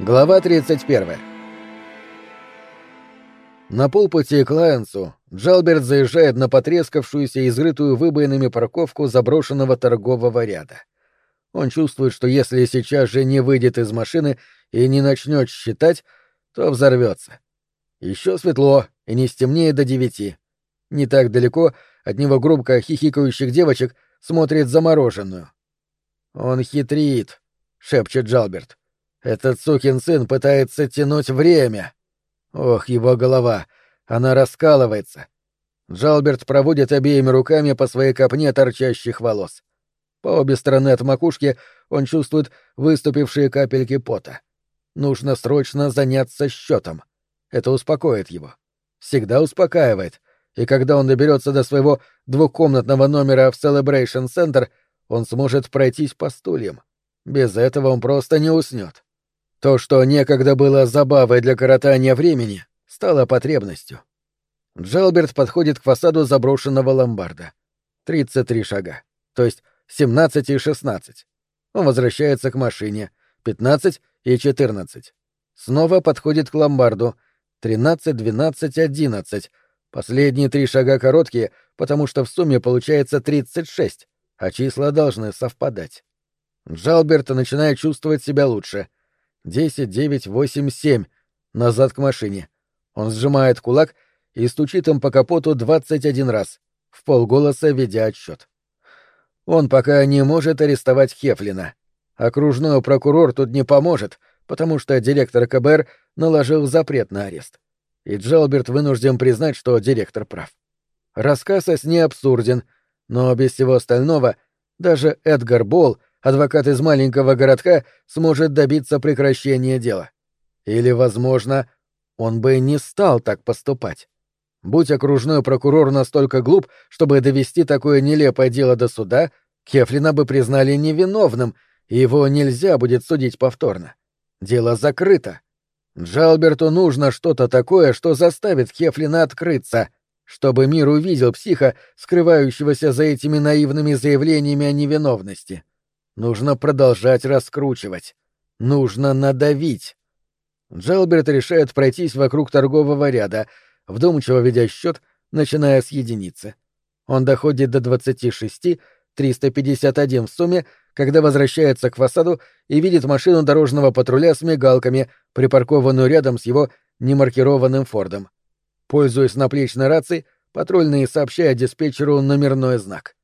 Глава 31. На полпути к Лайонсу Джалберт заезжает на потрескавшуюся и изрытую выбоинами парковку заброшенного торгового ряда. Он чувствует, что если сейчас же не выйдет из машины и не начнет считать, то взорвется. Еще светло и не стемнеет до девяти. Не так далеко от него группка хихикающих девочек смотрит замороженную. «Он хитрит», — шепчет Джалберт. Этот сукин сын пытается тянуть время. Ох, его голова. Она раскалывается. Джалберт проводит обеими руками по своей копне торчащих волос. По обе стороны от макушки он чувствует выступившие капельки пота. Нужно срочно заняться счетом. Это успокоит его. Всегда успокаивает. И когда он доберется до своего двухкомнатного номера в Celebration Center, он сможет пройтись по стульям. Без этого он просто не уснет. То, что некогда было забавой для коротания времени, стало потребностью. Джалберт подходит к фасаду заброшенного ломбарда. 33 шага, то есть 17 и 16. Он возвращается к машине. 15 и 14. Снова подходит к ломбарду. 13, 12, 11. Последние три шага короткие, потому что в сумме получается 36, а числа должны совпадать. Джалберт начинает чувствовать себя лучше — Десять, девять, восемь, семь. Назад к машине. Он сжимает кулак и стучит им по капоту двадцать один раз, в полголоса ведя отсчет. Он пока не может арестовать Хефлина. Окружной прокурор тут не поможет, потому что директор КБР наложил запрет на арест. И Джалберт вынужден признать, что директор прав. Рассказ о сне абсурден, но без всего остального даже Эдгар Болл адвокат из маленького городка сможет добиться прекращения дела. Или, возможно, он бы не стал так поступать. Будь окружной прокурор настолько глуп, чтобы довести такое нелепое дело до суда, Кефлина бы признали невиновным, и его нельзя будет судить повторно. Дело закрыто. Джалберту нужно что-то такое, что заставит Хефлина открыться, чтобы мир увидел психа, скрывающегося за этими наивными заявлениями о невиновности. Нужно продолжать раскручивать. Нужно надавить. Джалберт решает пройтись вокруг торгового ряда, вдумчиво ведя счет, начиная с единицы. Он доходит до 26, 351 в сумме, когда возвращается к фасаду и видит машину дорожного патруля с мигалками, припаркованную рядом с его немаркированным фордом. Пользуясь наплечной рацией, патрульный сообщает диспетчеру номерной знак.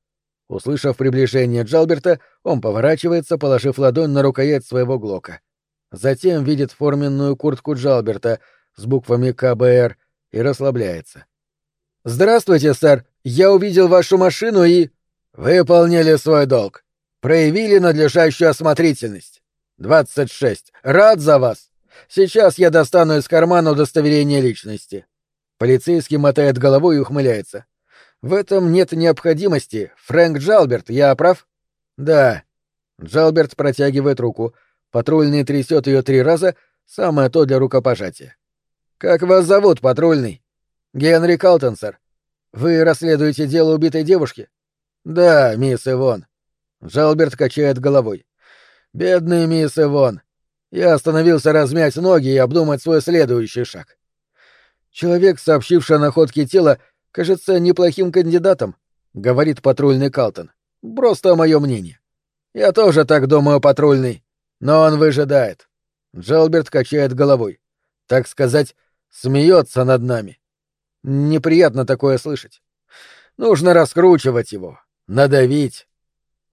Услышав приближение Джалберта, он поворачивается, положив ладонь на рукоять своего глока. Затем видит форменную куртку Джалберта с буквами КБР и расслабляется. «Здравствуйте, сэр! Я увидел вашу машину и...» «Выполнили свой долг. Проявили надлежащую осмотрительность. Двадцать шесть. Рад за вас. Сейчас я достану из кармана удостоверение личности». Полицейский мотает головой и ухмыляется. В этом нет необходимости. Фрэнк Джалберт, я прав? Да. Джалберт протягивает руку. Патрульный трясет ее три раза, самое то для рукопожатия. Как вас зовут, патрульный? Генри Калтон, сэр. Вы расследуете дело убитой девушки? Да, мисс Ивон. Джалберт качает головой. Бедный мисс Ивон. Я остановился размять ноги и обдумать свой следующий шаг. Человек, сообщивший о находке тела, кажется неплохим кандидатом, говорит патрульный Калтон. Просто мое мнение. Я тоже так думаю, патрульный. Но он выжидает. Джалберт качает головой. Так сказать, смеется над нами. Неприятно такое слышать. Нужно раскручивать его, надавить.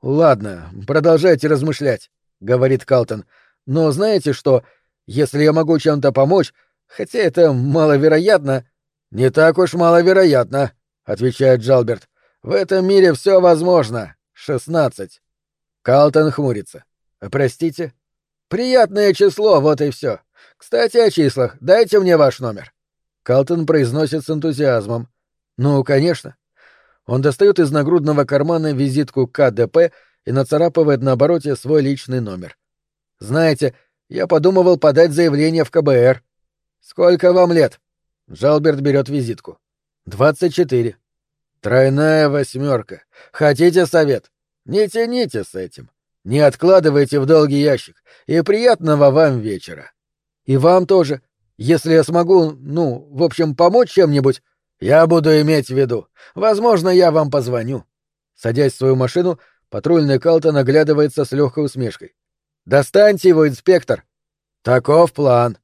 Ладно, продолжайте размышлять, говорит Калтон. Но знаете что? Если я могу чем-то помочь, хотя это маловероятно, «Не так уж маловероятно», — отвечает Джалберт. «В этом мире все возможно. Шестнадцать». Калтон хмурится. «Простите?» «Приятное число, вот и все. Кстати, о числах. Дайте мне ваш номер». Калтон произносит с энтузиазмом. «Ну, конечно». Он достает из нагрудного кармана визитку КДП и нацарапывает на обороте свой личный номер. «Знаете, я подумывал подать заявление в КБР». «Сколько вам лет?» Жалберт берет визитку. «Двадцать четыре». «Тройная восьмерка. Хотите совет? Не тяните с этим. Не откладывайте в долгий ящик. И приятного вам вечера». И вам тоже. Если я смогу, ну, в общем, помочь чем-нибудь, я буду иметь в виду. Возможно, я вам позвоню. Садясь в свою машину, патрульный Калтон оглядывается с легкой усмешкой. Достаньте его, инспектор. Таков план.